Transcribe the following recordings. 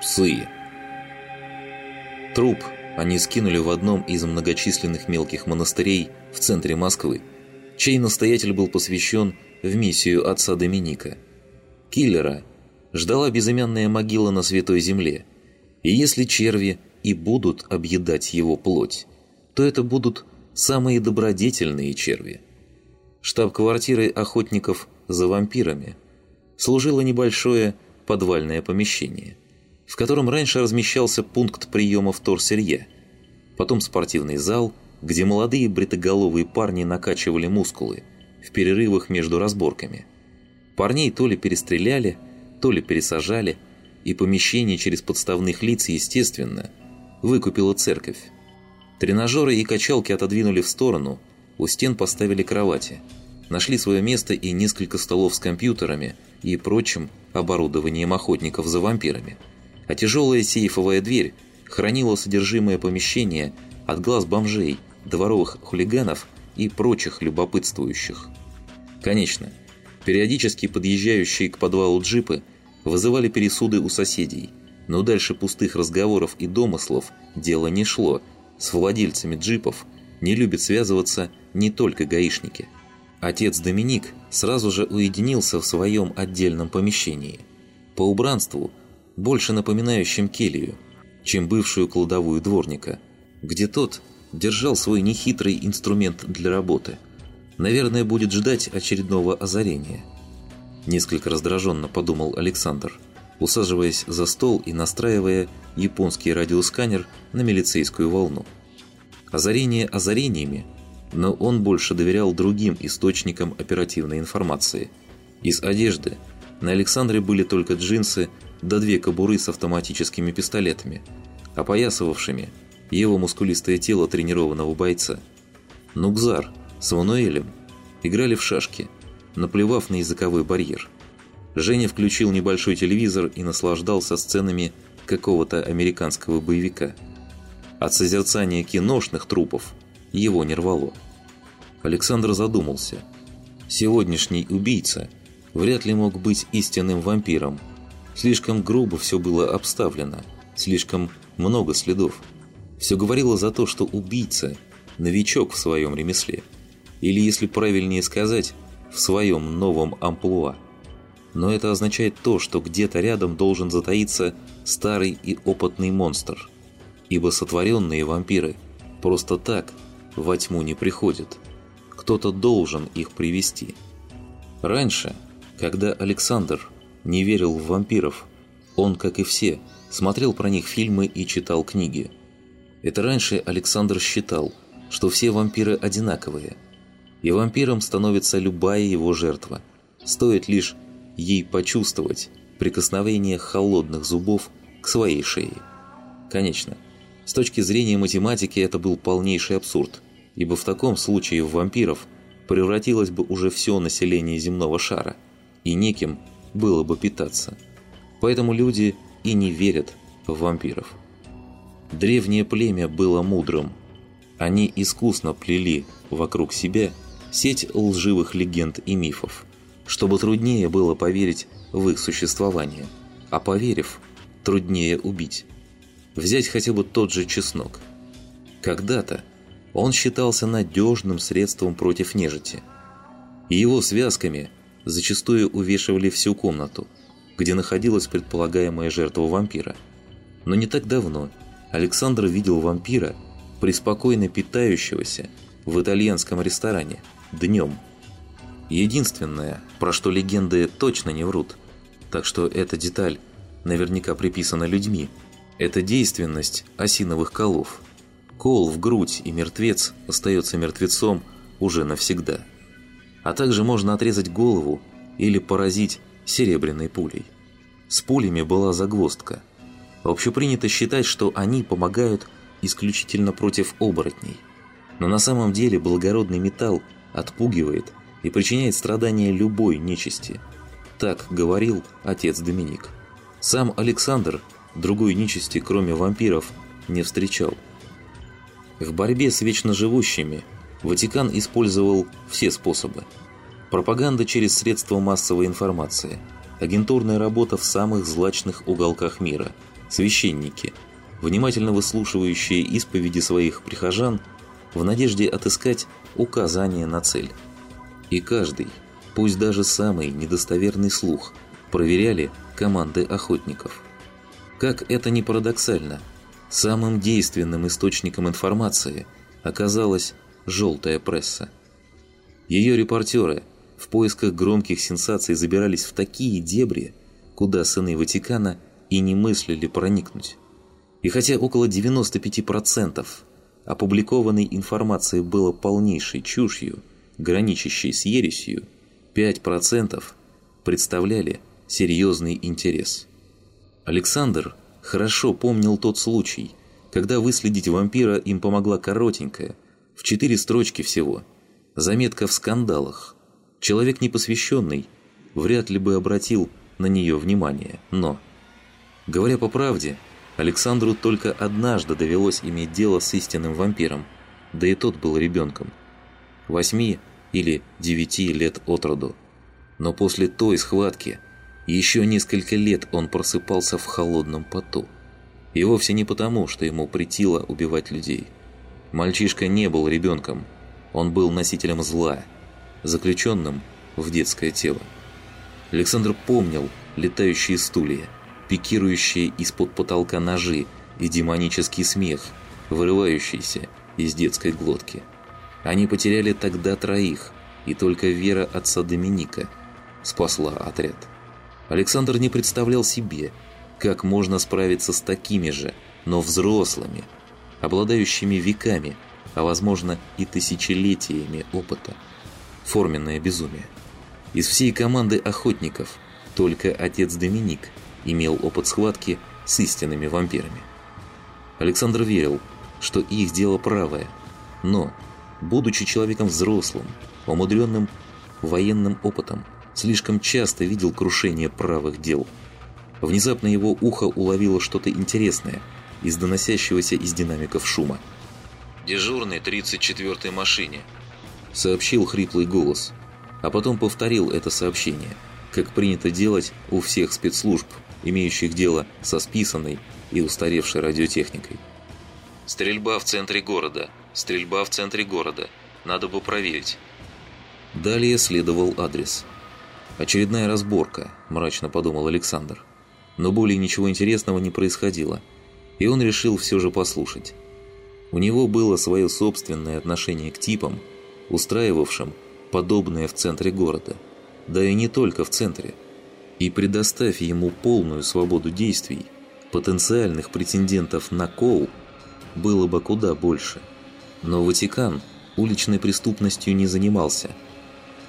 Псы. Труп они скинули в одном из многочисленных мелких монастырей в центре Москвы, чей настоятель был посвящен в миссию отца Доминика. Киллера ждала безымянная могила на Святой Земле, и если черви и будут объедать его плоть, то это будут самые добродетельные черви. Штаб-квартирой охотников за вампирами служило небольшое подвальное помещение, в котором раньше размещался пункт приема вторсырья, потом спортивный зал, где молодые бритоголовые парни накачивали мускулы в перерывах между разборками. Парней то ли перестреляли, то ли пересажали, и помещение через подставных лиц, естественно, выкупила церковь. Тренажеры и качалки отодвинули в сторону, у стен поставили кровати. Нашли свое место и несколько столов с компьютерами и прочим оборудованием охотников за вампирами. А тяжелая сейфовая дверь хранила содержимое помещения от глаз бомжей, дворовых хулиганов и прочих любопытствующих. Конечно, периодически подъезжающие к подвалу джипы вызывали пересуды у соседей, но дальше пустых разговоров и домыслов дело не шло – с владельцами джипов не любят связываться не только гаишники. Отец Доминик сразу же уединился в своем отдельном помещении. По убранству, больше напоминающем келью, чем бывшую кладовую дворника, где тот держал свой нехитрый инструмент для работы. Наверное, будет ждать очередного озарения. Несколько раздраженно подумал Александр, усаживаясь за стол и настраивая японский радиосканер на милицейскую волну. Озарение озарениями, но он больше доверял другим источникам оперативной информации. Из одежды на Александре были только джинсы да две кобуры с автоматическими пистолетами, опоясывавшими его мускулистое тело тренированного бойца. Нукзар с Мануэлем играли в шашки, наплевав на языковой барьер. Женя включил небольшой телевизор и наслаждался сценами какого-то американского боевика. От созерцания киношных трупов его не рвало. Александр задумался. Сегодняшний убийца вряд ли мог быть истинным вампиром. Слишком грубо все было обставлено, слишком много следов. Все говорило за то, что убийца – новичок в своем ремесле. Или, если правильнее сказать, в своем новом амплуа. Но это означает то, что где-то рядом должен затаиться старый и опытный монстр. Ибо сотворенные вампиры просто так во тьму не приходят. Кто-то должен их привести. Раньше, когда Александр не верил в вампиров, он, как и все, смотрел про них фильмы и читал книги. Это раньше Александр считал, что все вампиры одинаковые. И вампиром становится любая его жертва. Стоит лишь ей почувствовать прикосновение холодных зубов к своей шее. Конечно, с точки зрения математики это был полнейший абсурд, ибо в таком случае в вампиров превратилось бы уже все население земного шара, и неким было бы питаться. Поэтому люди и не верят в вампиров. Древнее племя было мудрым. Они искусно плели вокруг себя сеть лживых легенд и мифов, чтобы труднее было поверить в их существование, а поверив, труднее убить. Взять хотя бы тот же чеснок. Когда-то он считался надежным средством против нежити. Его связками зачастую увешивали всю комнату, где находилась предполагаемая жертва вампира. Но не так давно Александр видел вампира, преспокойно питающегося в итальянском ресторане, днем. Единственное, про что легенды точно не врут, так что эта деталь наверняка приписана людьми, это действенность осиновых колов. Кол в грудь и мертвец остается мертвецом уже навсегда. А также можно отрезать голову или поразить серебряной пулей. С пулями была загвоздка. Общепринято считать, что они помогают исключительно против оборотней. Но на самом деле благородный металл отпугивает и причиняет страдания любой нечисти. Так говорил отец Доминик. Сам Александр другой нечисти, кроме вампиров, не встречал. В борьбе с вечно живущими Ватикан использовал все способы. Пропаганда через средства массовой информации, агентурная работа в самых злачных уголках мира, священники, внимательно выслушивающие исповеди своих прихожан в надежде отыскать указание на цель. И каждый, пусть даже самый недостоверный слух, проверяли команды охотников. Как это ни парадоксально, самым действенным источником информации оказалась желтая пресса. Ее репортеры в поисках громких сенсаций забирались в такие дебри, куда сыны Ватикана и не мыслили проникнуть. И хотя около 95% опубликованной информации было полнейшей чушью, граничащей с ересью, 5% представляли серьезный интерес. Александр хорошо помнил тот случай, когда выследить вампира им помогла коротенькая, в четыре строчки всего, заметка в скандалах. Человек непосвященный вряд ли бы обратил на нее внимание, но... Говоря по правде, Александру только однажды довелось иметь дело с истинным вампиром, да и тот был ребенком. Восьми или девяти лет от роду. Но после той схватки еще несколько лет он просыпался в холодном поту. И вовсе не потому, что ему притило убивать людей. Мальчишка не был ребенком, он был носителем зла, заключенным в детское тело. Александр помнил летающие стулья, пикирующие из-под потолка ножи и демонический смех, вырывающийся из детской глотки. Они потеряли тогда троих, и только вера отца Доминика спасла отряд. Александр не представлял себе, как можно справиться с такими же, но взрослыми, обладающими веками, а возможно и тысячелетиями опыта. Форменное безумие. Из всей команды охотников только отец Доминик имел опыт схватки с истинными вампирами. Александр верил, что их дело правое, но, будучи человеком взрослым, умудренным военным опытом, слишком часто видел крушение правых дел. Внезапно его ухо уловило что-то интересное из доносящегося из динамиков шума. «Дежурный 34-й машине», — сообщил хриплый голос, а потом повторил это сообщение, как принято делать у всех спецслужб, имеющих дело со списанной и устаревшей радиотехникой. «Стрельба в центре города. Стрельба в центре города. Надо бы проверить». Далее следовал адрес – «Очередная разборка», – мрачно подумал Александр. Но более ничего интересного не происходило, и он решил все же послушать. У него было свое собственное отношение к типам, устраивавшим подобное в центре города, да и не только в центре. И предоставь ему полную свободу действий, потенциальных претендентов на Коу было бы куда больше. Но Ватикан уличной преступностью не занимался.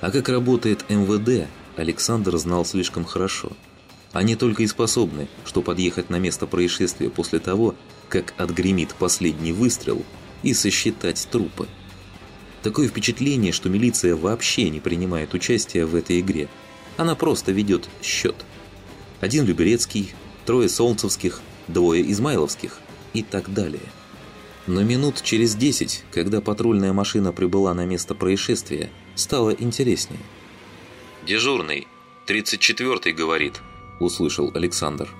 А как работает МВД, Александр знал слишком хорошо. Они только и способны, что подъехать на место происшествия после того, как отгремит последний выстрел и сосчитать трупы. Такое впечатление, что милиция вообще не принимает участия в этой игре. Она просто ведет счет. Один Люберецкий, трое Солнцевских, двое Измайловских и так далее. Но минут через десять, когда патрульная машина прибыла на место происшествия, стало интереснее – «Дежурный, 34-й говорит», – услышал Александр.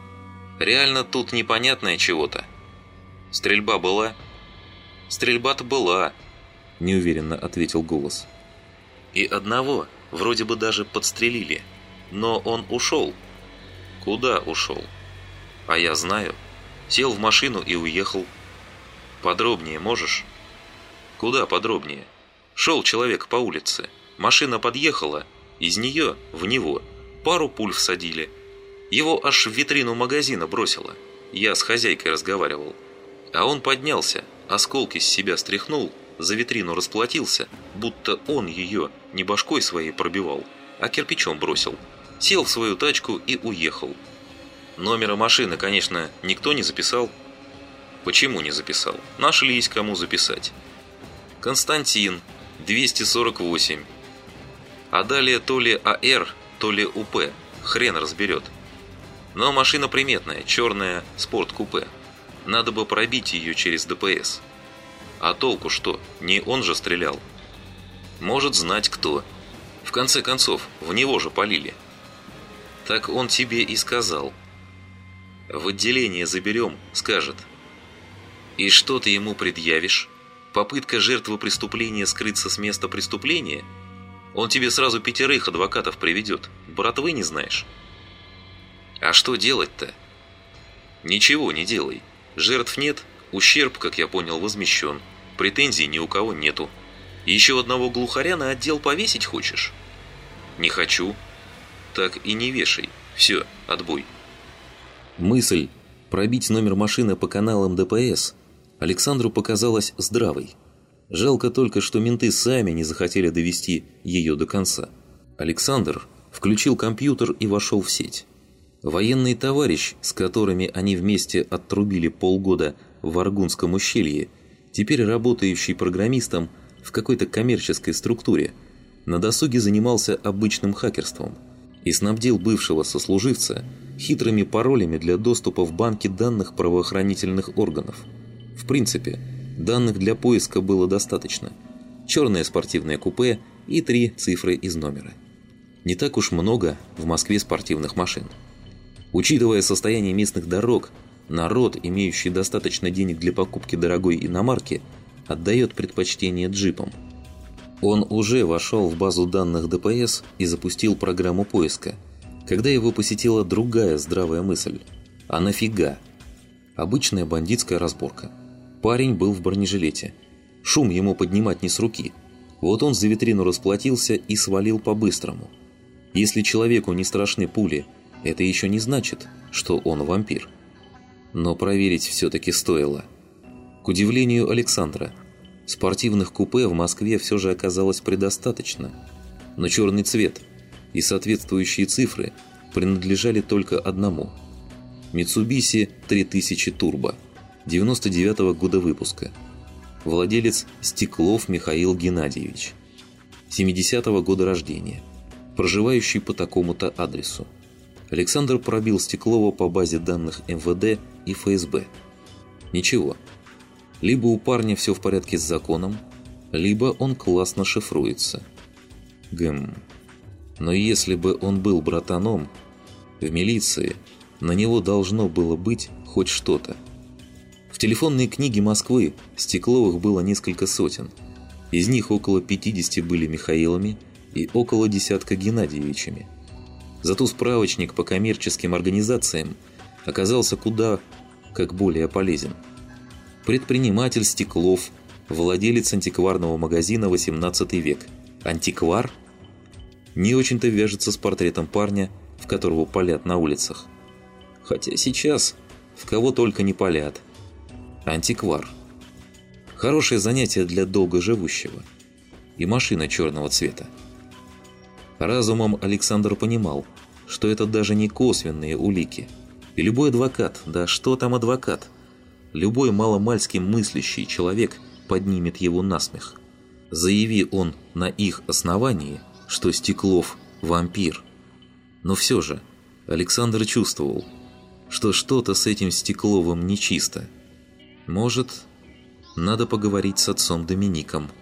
«Реально тут непонятное чего-то. Стрельба была?» «Стрельба-то была», – неуверенно ответил голос. «И одного вроде бы даже подстрелили, но он ушел». «Куда ушел?» «А я знаю. Сел в машину и уехал». «Подробнее можешь?» «Куда подробнее?» «Шел человек по улице. Машина подъехала, из нее в него пару пуль всадили. Его аж в витрину магазина бросило. Я с хозяйкой разговаривал. А он поднялся, осколки с себя стряхнул, за витрину расплатился, будто он ее не башкой своей пробивал, а кирпичом бросил. Сел в свою тачку и уехал. Номера машины, конечно, никто не записал. Почему не записал? Нашлись кому записать. Константин, 248. А далее то ли АР, то ли УП. Хрен разберет. Но машина приметная, черная спорт-купе. Надо бы пробить ее через ДПС. А толку что? Не он же стрелял. Может знать кто. В конце концов, в него же полили. Так он тебе и сказал. В отделение заберем, скажет. И что ты ему предъявишь? Попытка жертвы преступления скрыться с места преступления? Он тебе сразу пятерых адвокатов приведет. Братвы не знаешь. А что делать-то? Ничего не делай. Жертв нет, ущерб, как я понял, возмещен. Претензий ни у кого нету. Еще одного глухаря на отдел повесить хочешь? Не хочу. Так и не вешай. Все, отбой. Мысль пробить номер машины по каналам ДПС Александру показалась здравой. Жалко только, что менты сами не захотели довести ее до конца. Александр включил компьютер и вошел в сеть. Военный товарищ, с которыми они вместе отрубили полгода в Аргунском ущелье, теперь работающий программистом в какой-то коммерческой структуре, на досуге занимался обычным хакерством и снабдил бывшего сослуживца хитрыми паролями для доступа в банки данных правоохранительных органов. В принципе, данных для поиска было достаточно. Черное спортивное купе и три цифры из номера. Не так уж много в Москве спортивных машин. Учитывая состояние местных дорог, народ, имеющий достаточно денег для покупки дорогой иномарки, отдает предпочтение джипам. Он уже вошел в базу данных ДПС и запустил программу поиска, когда его посетила другая здравая мысль. А нафига? Обычная бандитская разборка. Парень был в бронежилете. Шум ему поднимать не с руки. Вот он за витрину расплатился и свалил по-быстрому. Если человеку не страшны пули – это еще не значит, что он вампир. Но проверить все-таки стоило. К удивлению Александра, спортивных купе в Москве все же оказалось предостаточно. Но черный цвет и соответствующие цифры принадлежали только одному. Mitsubishi 3000 Turbo, 99 -го года выпуска. Владелец Стеклов Михаил Геннадьевич. 70 -го года рождения. Проживающий по такому-то адресу. Александр пробил Стеклова по базе данных МВД и ФСБ. Ничего. Либо у парня все в порядке с законом, либо он классно шифруется. Гм. Но если бы он был братаном, в милиции на него должно было быть хоть что-то. В телефонной книге Москвы Стекловых было несколько сотен. Из них около 50 были Михаилами и около десятка Геннадьевичами. Зато справочник по коммерческим организациям оказался куда как более полезен. Предприниматель Стеклов, владелец антикварного магазина 18 век. Антиквар? Не очень-то вяжется с портретом парня, в которого палят на улицах. Хотя сейчас в кого только не палят. Антиквар. Хорошее занятие для долгоживущего. И машина черного цвета. Разумом Александр понимал, что это даже не косвенные улики. И любой адвокат, да что там адвокат, любой маломальски мыслящий человек поднимет его насмех. Заяви он на их основании, что Стеклов – вампир. Но все же Александр чувствовал, что что-то с этим Стекловым нечисто. Может, надо поговорить с отцом Домиником –